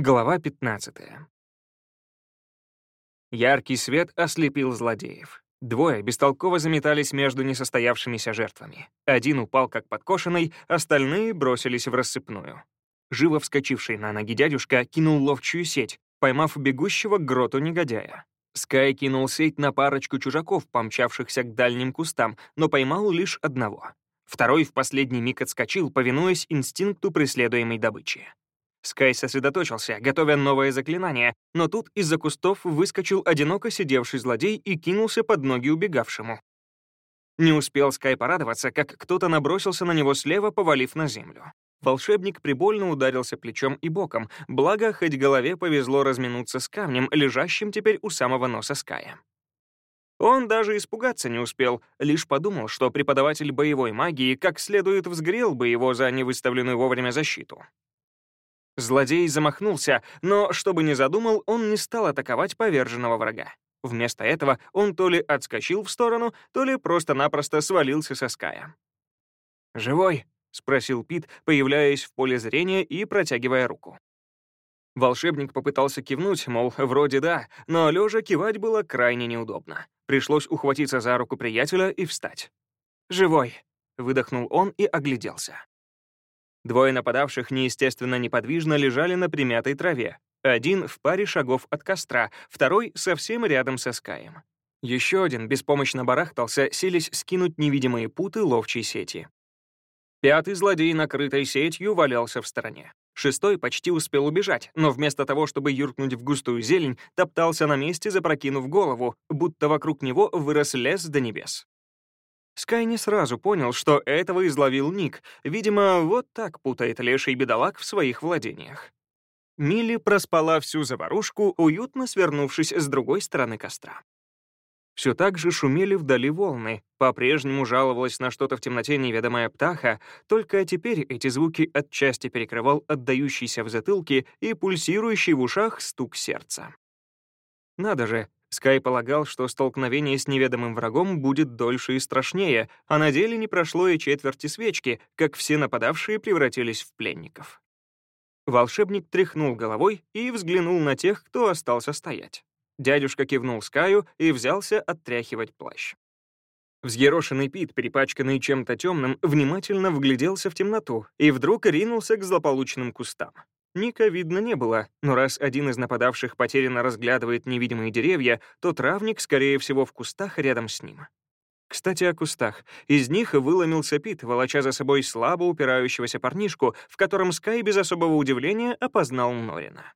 Глава 15. Яркий свет ослепил злодеев. Двое бестолково заметались между несостоявшимися жертвами. Один упал как подкошенный, остальные бросились в рассыпную. Живо вскочивший на ноги дядюшка кинул ловчую сеть, поймав бегущего к гроту негодяя. Скай кинул сеть на парочку чужаков, помчавшихся к дальним кустам, но поймал лишь одного. Второй в последний миг отскочил, повинуясь инстинкту преследуемой добычи. Скай сосредоточился, готовя новое заклинание, но тут из-за кустов выскочил одиноко сидевший злодей и кинулся под ноги убегавшему. Не успел Скай порадоваться, как кто-то набросился на него слева, повалив на землю. Волшебник прибольно ударился плечом и боком, благо хоть голове повезло разминуться с камнем, лежащим теперь у самого носа Ская. Он даже испугаться не успел, лишь подумал, что преподаватель боевой магии как следует взгрел бы его за невыставленную вовремя защиту. Злодей замахнулся, но, чтобы не задумал, он не стал атаковать поверженного врага. Вместо этого он то ли отскочил в сторону, то ли просто-напросто свалился со Ская. «Живой?» — спросил Пит, появляясь в поле зрения и протягивая руку. Волшебник попытался кивнуть, мол, вроде да, но лежа кивать было крайне неудобно. Пришлось ухватиться за руку приятеля и встать. «Живой!» — выдохнул он и огляделся. Двое нападавших неестественно неподвижно лежали на примятой траве. Один в паре шагов от костра, второй совсем рядом со Скаем. Еще один беспомощно барахтался, сились скинуть невидимые путы ловчей сети. Пятый злодей, накрытой сетью, валялся в стороне. Шестой почти успел убежать, но вместо того, чтобы юркнуть в густую зелень, топтался на месте, запрокинув голову, будто вокруг него вырос лес до небес. Скай не сразу понял, что этого изловил Ник. Видимо, вот так путает леший бедолаг в своих владениях. Милли проспала всю заварушку, уютно свернувшись с другой стороны костра. Все так же шумели вдали волны, по-прежнему жаловалась на что-то в темноте неведомая птаха, только теперь эти звуки отчасти перекрывал отдающийся в затылке и пульсирующий в ушах стук сердца. Надо же, Скай полагал, что столкновение с неведомым врагом будет дольше и страшнее, а на деле не прошло и четверти свечки, как все нападавшие превратились в пленников. Волшебник тряхнул головой и взглянул на тех, кто остался стоять. Дядюшка кивнул Скаю и взялся оттряхивать плащ. Взъерошенный Пит, перепачканный чем-то темным, внимательно вгляделся в темноту и вдруг ринулся к злополучным кустам. Ника видно не было, но раз один из нападавших потерянно разглядывает невидимые деревья, то травник, скорее всего, в кустах рядом с ним. Кстати, о кустах. Из них выломился Пит, волоча за собой слабо упирающегося парнишку, в котором Скай без особого удивления опознал Норина.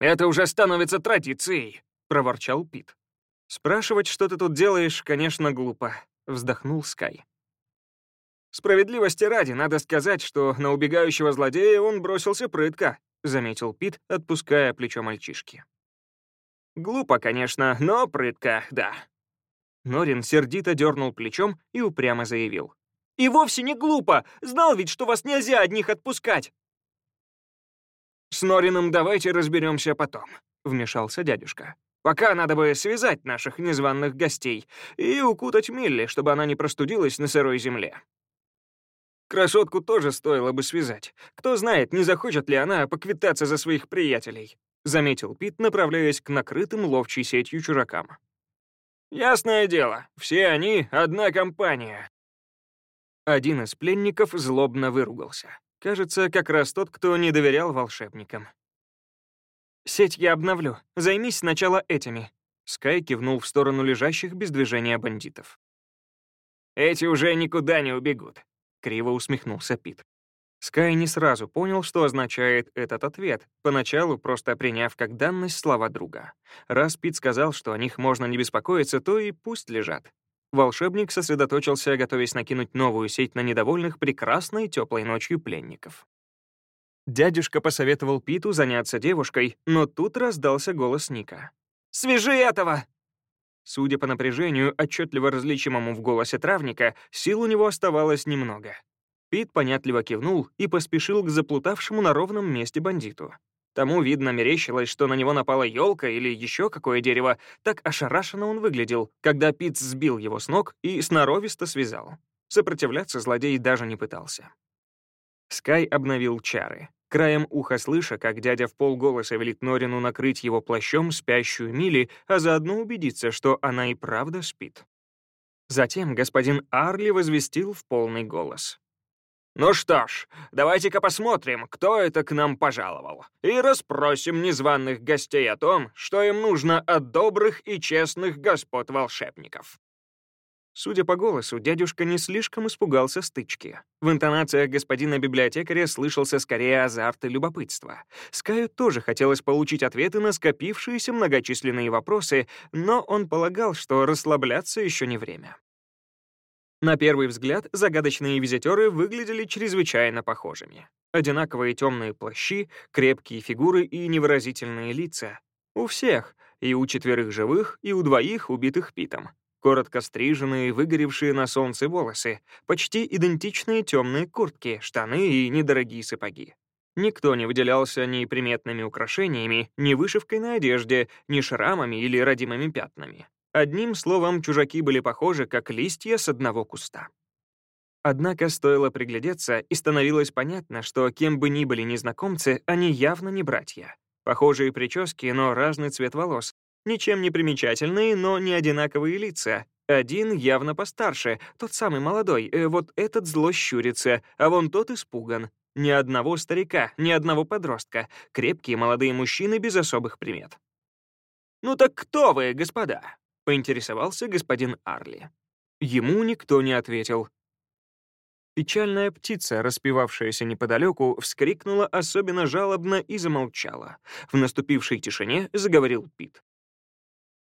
«Это уже становится традицией», — проворчал Пит. «Спрашивать, что ты тут делаешь, конечно, глупо», — вздохнул Скай. Справедливости ради, надо сказать, что на убегающего злодея он бросился прытко, заметил Пит, отпуская плечо мальчишки. Глупо, конечно, но прытко, да. Норин сердито дернул плечом и упрямо заявил. «И вовсе не глупо! Знал ведь, что вас нельзя одних отпускать!» «С Норином давайте разберемся потом», — вмешался дядюшка. «Пока надо бы связать наших незваных гостей и укутать Милли, чтобы она не простудилась на сырой земле. Красотку тоже стоило бы связать. Кто знает, не захочет ли она поквитаться за своих приятелей», — заметил Пит, направляясь к накрытым ловчей сетью чужакам. «Ясное дело, все они — одна компания». Один из пленников злобно выругался. Кажется, как раз тот, кто не доверял волшебникам. «Сеть я обновлю. Займись сначала этими». Скай кивнул в сторону лежащих без движения бандитов. «Эти уже никуда не убегут. Криво усмехнулся Пит. Скай не сразу понял, что означает этот ответ, поначалу просто приняв как данность слова друга. Раз Пит сказал, что о них можно не беспокоиться, то и пусть лежат. Волшебник сосредоточился, готовясь накинуть новую сеть на недовольных прекрасной теплой ночью пленников. Дядюшка посоветовал Питу заняться девушкой, но тут раздался голос Ника. «Свяжи этого!» Судя по напряжению, отчетливо различимому в голосе травника, сил у него оставалось немного. Пит понятливо кивнул и поспешил к заплутавшему на ровном месте бандиту. Тому, видно, мерещилось, что на него напала елка или еще какое дерево, так ошарашенно он выглядел, когда Пит сбил его с ног и сноровисто связал. Сопротивляться злодей даже не пытался. Скай обновил чары. Краем уха слыша, как дядя в полголоса велит Норину накрыть его плащом спящую Мили, а заодно убедиться, что она и правда спит. Затем господин Арли возвестил в полный голос. «Ну что ж, давайте-ка посмотрим, кто это к нам пожаловал, и расспросим незваных гостей о том, что им нужно от добрых и честных господ-волшебников». Судя по голосу, дядюшка не слишком испугался стычки. В интонациях господина библиотекаря слышался скорее азарт и любопытство. Скаю тоже хотелось получить ответы на скопившиеся многочисленные вопросы, но он полагал, что расслабляться еще не время. На первый взгляд загадочные визитеры выглядели чрезвычайно похожими. Одинаковые темные плащи, крепкие фигуры и невыразительные лица. У всех, и у четверых живых, и у двоих, убитых Питом коротко стриженные, выгоревшие на солнце волосы, почти идентичные темные куртки, штаны и недорогие сапоги. Никто не выделялся ни приметными украшениями, ни вышивкой на одежде, ни шрамами или родимыми пятнами. Одним словом, чужаки были похожи, как листья с одного куста. Однако стоило приглядеться, и становилось понятно, что кем бы ни были незнакомцы, они явно не братья. Похожие прически, но разный цвет волос, Ничем не примечательные, но не одинаковые лица. Один явно постарше, тот самый молодой, э, вот этот зло щурится, а вон тот испуган. Ни одного старика, ни одного подростка. Крепкие молодые мужчины без особых примет. «Ну так кто вы, господа?» — поинтересовался господин Арли. Ему никто не ответил. Печальная птица, распевавшаяся неподалеку, вскрикнула особенно жалобно и замолчала. В наступившей тишине заговорил Пит.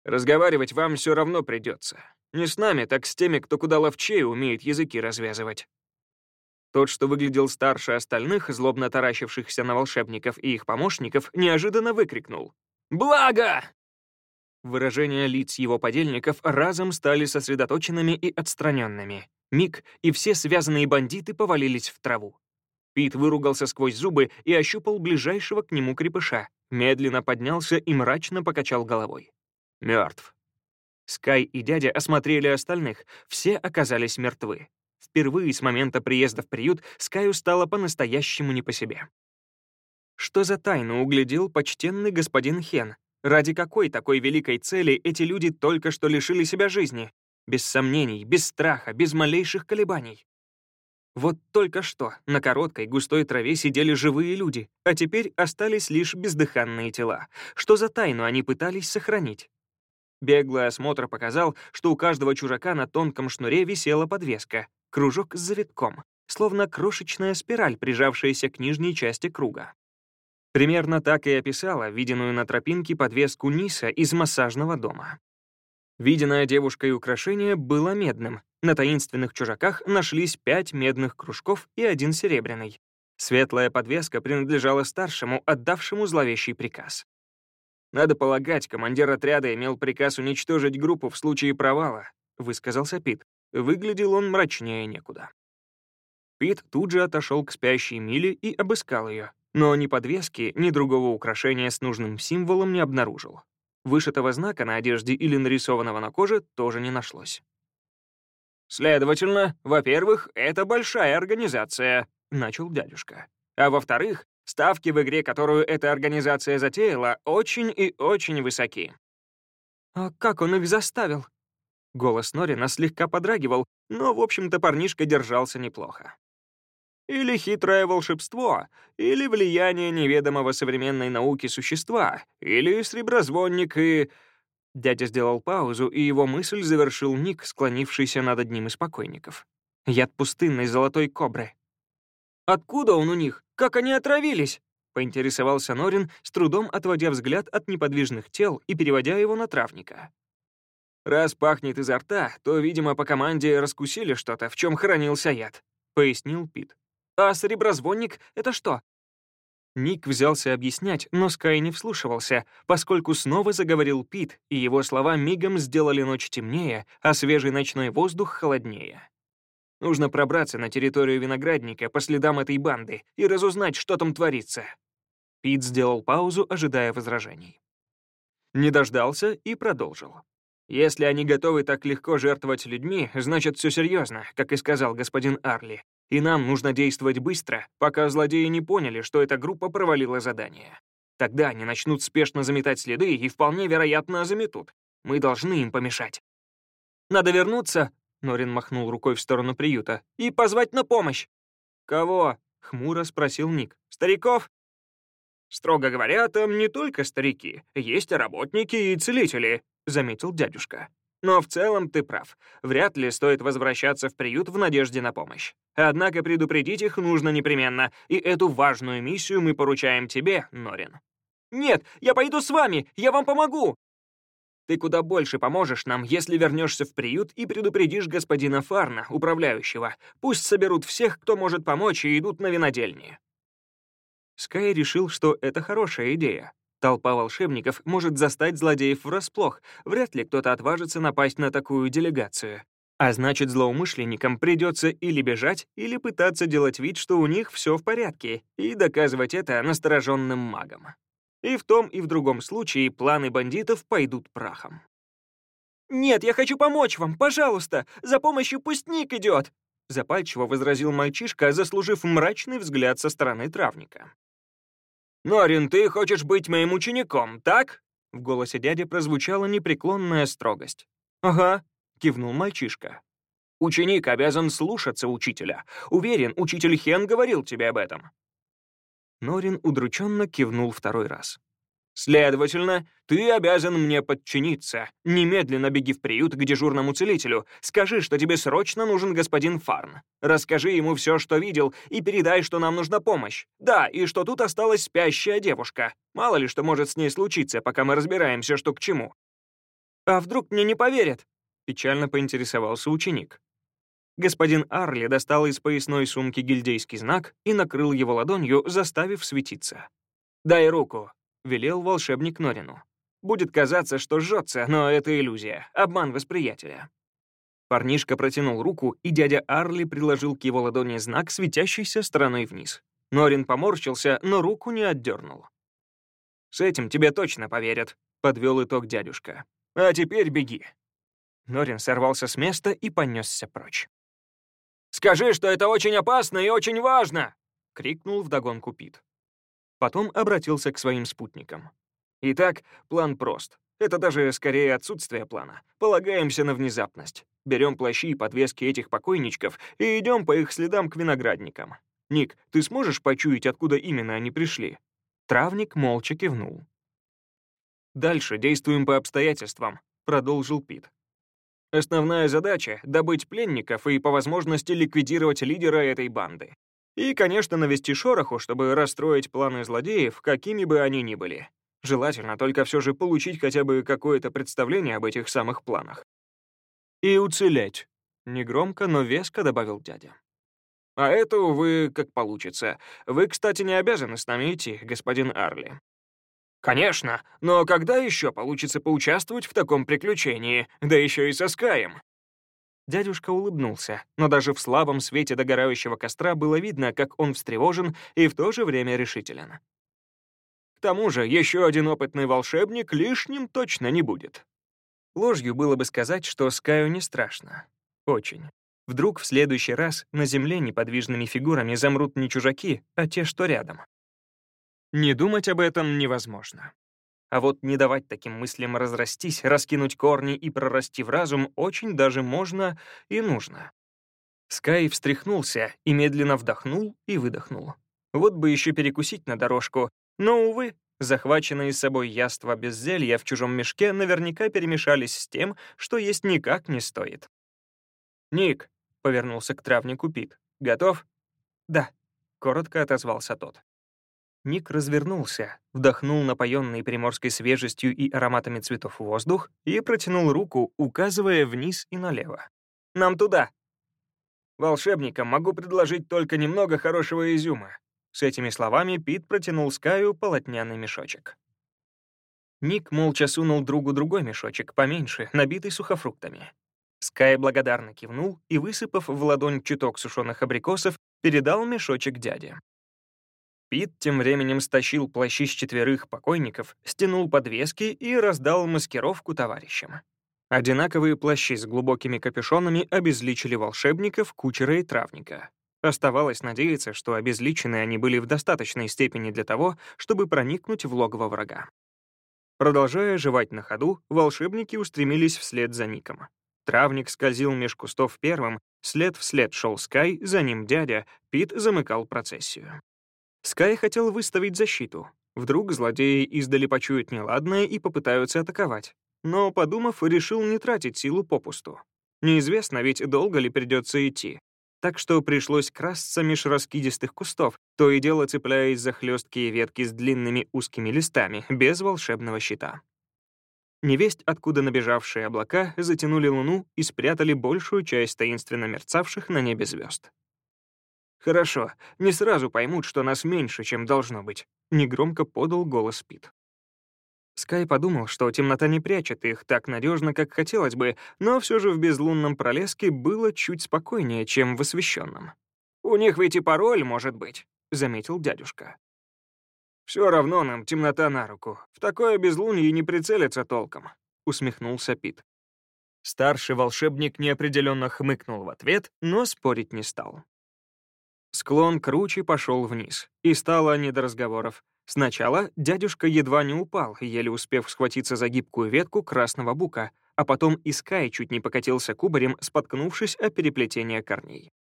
Разговаривать вам все равно придется. Не с нами, так с теми, кто куда ловчее умеет языки развязывать. Тот, что выглядел старше остальных, злобно таращившихся на волшебников и их помощников, неожиданно выкрикнул. «Благо!» Выражения лиц его подельников разом стали сосредоточенными и отстраненными. Миг, и все связанные бандиты повалились в траву. Пит выругался сквозь зубы и ощупал ближайшего к нему крепыша, медленно поднялся и мрачно покачал головой. Мертв. Скай и дядя осмотрели остальных, все оказались мертвы. Впервые с момента приезда в приют Скаю стало по-настоящему не по себе. Что за тайну углядел почтенный господин Хен? Ради какой такой великой цели эти люди только что лишили себя жизни? Без сомнений, без страха, без малейших колебаний. Вот только что на короткой густой траве сидели живые люди, а теперь остались лишь бездыханные тела. Что за тайну они пытались сохранить? Беглый осмотр показал, что у каждого чужака на тонком шнуре висела подвеска, кружок с завитком, словно крошечная спираль, прижавшаяся к нижней части круга. Примерно так и описала виденную на тропинке подвеску Ниса из массажного дома. Виденное девушкой украшение было медным. На таинственных чужаках нашлись пять медных кружков и один серебряный. Светлая подвеска принадлежала старшему, отдавшему зловещий приказ. Надо полагать, командир отряда имел приказ уничтожить группу в случае провала, высказался Пит. Выглядел он мрачнее некуда. Пит тут же отошел к спящей Миле и обыскал ее, но ни подвески, ни другого украшения с нужным символом не обнаружил. Вышитого знака на одежде или нарисованного на коже тоже не нашлось. «Следовательно, во-первых, это большая организация», — начал дядюшка. «А во-вторых, Ставки в игре, которую эта организация затеяла, очень и очень высоки. «А как он их заставил?» Голос Норина слегка подрагивал, но, в общем-то, парнишка держался неплохо. Или хитрое волшебство, или влияние неведомого современной науки существа, или среброзвонник и... Дядя сделал паузу, и его мысль завершил Ник, склонившийся над одним из покойников. Яд пустынной золотой кобры. Откуда он у них? Как они отравились?» — поинтересовался Норин, с трудом отводя взгляд от неподвижных тел и переводя его на травника. «Раз пахнет изо рта, то, видимо, по команде раскусили что-то, в чем хранился яд», — пояснил Пит. «А сереброзвонник — это что?» Ник взялся объяснять, но Скай не вслушивался, поскольку снова заговорил Пит, и его слова мигом сделали ночь темнее, а свежий ночной воздух холоднее. Нужно пробраться на территорию виноградника по следам этой банды и разузнать, что там творится». Пит сделал паузу, ожидая возражений. Не дождался и продолжил. «Если они готовы так легко жертвовать людьми, значит, все серьезно, как и сказал господин Арли. И нам нужно действовать быстро, пока злодеи не поняли, что эта группа провалила задание. Тогда они начнут спешно заметать следы и вполне вероятно заметут. Мы должны им помешать. «Надо вернуться», — Норин махнул рукой в сторону приюта, «и позвать на помощь». «Кого?» — хмуро спросил Ник. «Стариков?» «Строго говоря, там не только старики. Есть работники и целители», — заметил дядюшка. «Но в целом ты прав. Вряд ли стоит возвращаться в приют в надежде на помощь. Однако предупредить их нужно непременно, и эту важную миссию мы поручаем тебе, Норин». «Нет, я пойду с вами, я вам помогу!» «Ты куда больше поможешь нам, если вернешься в приют и предупредишь господина Фарна, управляющего. Пусть соберут всех, кто может помочь, и идут на винодельни». Скай решил, что это хорошая идея. Толпа волшебников может застать злодеев врасплох, вряд ли кто-то отважится напасть на такую делегацию. А значит, злоумышленникам придется или бежать, или пытаться делать вид, что у них все в порядке, и доказывать это настороженным магам. И в том и в другом случае планы бандитов пойдут прахом. «Нет, я хочу помочь вам, пожалуйста! За помощью пусть Ник идет!» Запальчиво возразил мальчишка, заслужив мрачный взгляд со стороны травника. «Норин, ты хочешь быть моим учеником, так?» В голосе дяди прозвучала непреклонная строгость. «Ага», — кивнул мальчишка. «Ученик обязан слушаться учителя. Уверен, учитель Хен говорил тебе об этом». Норин удрученно кивнул второй раз. «Следовательно, ты обязан мне подчиниться. Немедленно беги в приют к дежурному целителю. Скажи, что тебе срочно нужен господин Фарн. Расскажи ему все, что видел, и передай, что нам нужна помощь. Да, и что тут осталась спящая девушка. Мало ли что может с ней случиться, пока мы разбираемся, что к чему». «А вдруг мне не поверят?» — печально поинтересовался ученик. Господин Арли достал из поясной сумки гильдейский знак и накрыл его ладонью, заставив светиться. «Дай руку», велел волшебник Норину. «Будет казаться, что жжется, но это иллюзия, обман восприятия». Парнишка протянул руку, и дядя Арли приложил к его ладони знак, светящийся стороной вниз. Норин поморщился, но руку не отдернул. «С этим тебе точно поверят», — подвел итог дядюшка. «А теперь беги». Норин сорвался с места и понесся прочь. «Скажи, что это очень опасно и очень важно!» — крикнул вдогонку Пит. Потом обратился к своим спутникам. «Итак, план прост. Это даже скорее отсутствие плана. Полагаемся на внезапность. Берем плащи и подвески этих покойничков и идем по их следам к виноградникам. Ник, ты сможешь почуять, откуда именно они пришли?» Травник молча кивнул. «Дальше действуем по обстоятельствам», — продолжил Пит. «Основная задача — добыть пленников и, по возможности, ликвидировать лидера этой банды. И, конечно, навести шороху, чтобы расстроить планы злодеев, какими бы они ни были. Желательно только все же получить хотя бы какое-то представление об этих самых планах. «И уцелеть», — негромко, но веско добавил дядя. «А это, увы, как получится. Вы, кстати, не обязаны с нами идти, господин Арли». «Конечно, но когда еще получится поучаствовать в таком приключении, да еще и со Скаем?» Дядюшка улыбнулся, но даже в слабом свете догорающего костра было видно, как он встревожен и в то же время решителен. К тому же еще один опытный волшебник лишним точно не будет. Ложью было бы сказать, что Скаю не страшно. Очень. Вдруг в следующий раз на земле неподвижными фигурами замрут не чужаки, а те, что рядом. Не думать об этом невозможно. А вот не давать таким мыслям разрастись, раскинуть корни и прорасти в разум очень даже можно и нужно. Скай встряхнулся и медленно вдохнул и выдохнул. Вот бы еще перекусить на дорожку, но, увы, захваченные с собой яства без зелья в чужом мешке наверняка перемешались с тем, что есть никак не стоит. «Ник», — повернулся к травнику Пит, — «готов?» «Да», — коротко отозвался тот. Ник развернулся, вдохнул напоенный приморской свежестью и ароматами цветов воздух и протянул руку, указывая вниз и налево. «Нам туда!» «Волшебникам могу предложить только немного хорошего изюма». С этими словами Пит протянул Скаю полотняный мешочек. Ник молча сунул другу другой мешочек, поменьше, набитый сухофруктами. Скай благодарно кивнул и, высыпав в ладонь чуток сушеных абрикосов, передал мешочек дяде. Пит тем временем стащил плащи с четверых покойников, стянул подвески и раздал маскировку товарищам. Одинаковые плащи с глубокими капюшонами обезличили волшебников, кучера и травника. Оставалось надеяться, что обезличены они были в достаточной степени для того, чтобы проникнуть в логово врага. Продолжая жевать на ходу, волшебники устремились вслед за Ником. Травник скользил меж кустов первым, след вслед шел Скай, за ним дядя, Пит замыкал процессию. Скай хотел выставить защиту. Вдруг злодеи издали почуют неладное и попытаются атаковать. Но, подумав, решил не тратить силу попусту. Неизвестно ведь, долго ли придется идти так что пришлось красться меж раскидистых кустов, то и дело цепляясь за хлесткие ветки с длинными узкими листами, без волшебного щита. Невесть, откуда набежавшие облака, затянули луну и спрятали большую часть таинственно мерцавших на небе звезд. «Хорошо, не сразу поймут, что нас меньше, чем должно быть», — негромко подал голос Пит. Скай подумал, что темнота не прячет их так надежно, как хотелось бы, но все же в безлунном пролеске было чуть спокойнее, чем в освещенном. «У них ведь и пароль может быть», — заметил дядюшка. «Все равно нам темнота на руку. В такое безлунье не прицелиться толком», — усмехнулся Пит. Старший волшебник неопределенно хмыкнул в ответ, но спорить не стал. Склон круче пошел вниз, и стало не до разговоров. Сначала дядюшка едва не упал, еле успев схватиться за гибкую ветку красного бука, а потом и Скай чуть не покатился кубарем, споткнувшись о переплетение корней.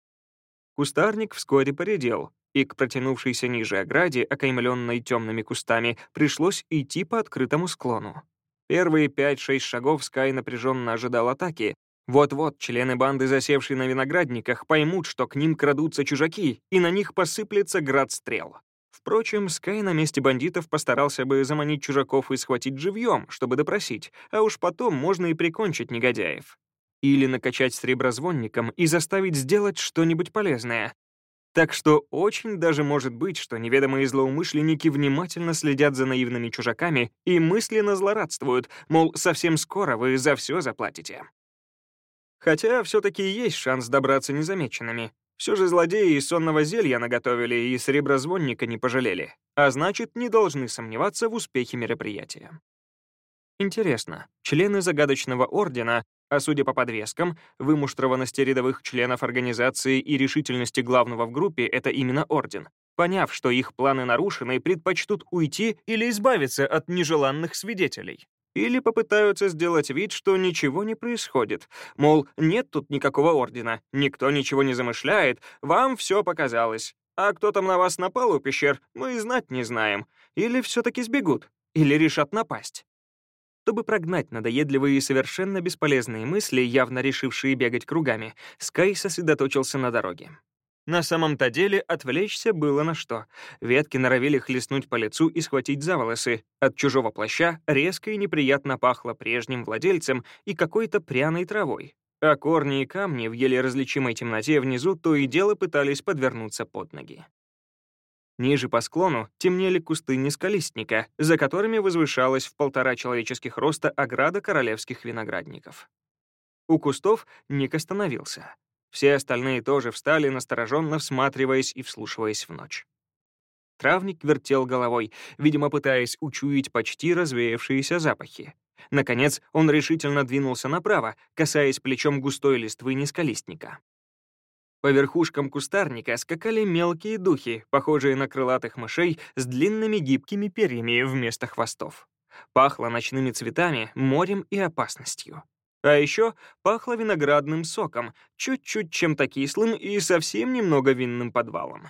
Кустарник вскоре поредел, и к протянувшейся ниже ограде, окаймленной темными кустами, пришлось идти по открытому склону. Первые пять-шесть шагов Скай напряженно ожидал атаки. Вот-вот члены банды, засевшие на виноградниках, поймут, что к ним крадутся чужаки, и на них посыплется град стрел. Впрочем, Скай на месте бандитов постарался бы заманить чужаков и схватить живьем, чтобы допросить, а уж потом можно и прикончить негодяев. Или накачать среброзвонником и заставить сделать что-нибудь полезное. Так что очень даже может быть, что неведомые злоумышленники внимательно следят за наивными чужаками и мысленно злорадствуют, мол, совсем скоро вы за все заплатите. Хотя все-таки есть шанс добраться незамеченными. Все же злодеи и сонного зелья наготовили и среброзвонника не пожалели, а значит, не должны сомневаться в успехе мероприятия. Интересно, члены загадочного ордена, а судя по подвескам, вымуштрованности рядовых членов организации и решительности главного в группе — это именно орден, поняв, что их планы нарушены, предпочтут уйти или избавиться от нежеланных свидетелей. Или попытаются сделать вид, что ничего не происходит. Мол, нет тут никакого ордена, никто ничего не замышляет, вам все показалось. А кто там на вас напал у пещер, мы и знать не знаем. Или все-таки сбегут, или решат напасть. Чтобы прогнать надоедливые и совершенно бесполезные мысли, явно решившие бегать кругами, Скай сосредоточился на дороге. На самом-то деле отвлечься было на что. Ветки норовили хлестнуть по лицу и схватить за волосы. От чужого плаща резко и неприятно пахло прежним владельцем и какой-то пряной травой. А корни и камни в еле различимой темноте внизу то и дело пытались подвернуться под ноги. Ниже по склону темнели кусты нескалистника, за которыми возвышалась в полтора человеческих роста ограда королевских виноградников. У кустов Ник остановился. Все остальные тоже встали, настороженно всматриваясь и вслушиваясь в ночь. Травник вертел головой, видимо, пытаясь учуять почти развеявшиеся запахи. Наконец, он решительно двинулся направо, касаясь плечом густой листвы низколистника. По верхушкам кустарника скакали мелкие духи, похожие на крылатых мышей с длинными гибкими перьями вместо хвостов. Пахло ночными цветами, морем и опасностью. А еще пахло виноградным соком, чуть-чуть чем-то кислым и совсем немного винным подвалом.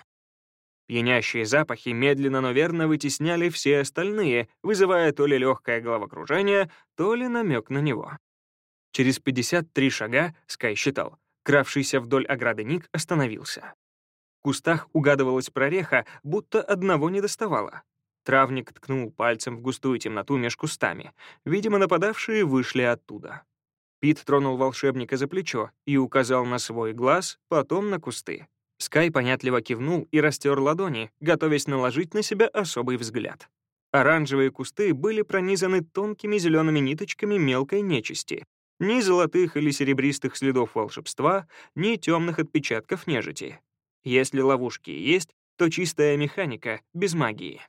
Пьянящие запахи медленно, но верно вытесняли все остальные, вызывая то ли легкое головокружение, то ли намек на него. Через 53 шага, Скай считал, кравшийся вдоль ограды Ник остановился. В кустах угадывалась прореха, будто одного не доставало. Травник ткнул пальцем в густую темноту меж кустами. Видимо, нападавшие вышли оттуда. Пит тронул волшебника за плечо и указал на свой глаз, потом на кусты. Скай понятливо кивнул и растер ладони, готовясь наложить на себя особый взгляд. Оранжевые кусты были пронизаны тонкими зелеными ниточками мелкой нечисти. Ни золотых или серебристых следов волшебства, ни темных отпечатков нежити. Если ловушки есть, то чистая механика, без магии.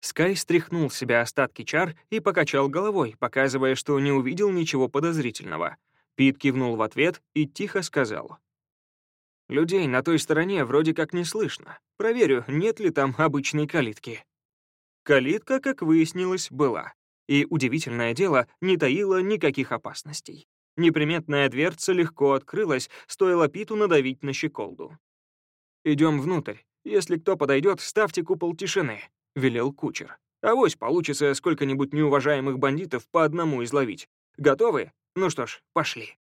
Скай стряхнул с себя остатки чар и покачал головой, показывая, что не увидел ничего подозрительного. Пит кивнул в ответ и тихо сказал. Людей на той стороне вроде как не слышно. Проверю, нет ли там обычной калитки. Калитка, как выяснилось, была. И, удивительное дело, не таила никаких опасностей. Неприметная дверца легко открылась, стоило Питу надавить на щеколду. «Идем внутрь. Если кто подойдет, ставьте купол тишины», — велел кучер. «Авось получится сколько-нибудь неуважаемых бандитов по одному изловить. Готовы? Ну что ж, пошли».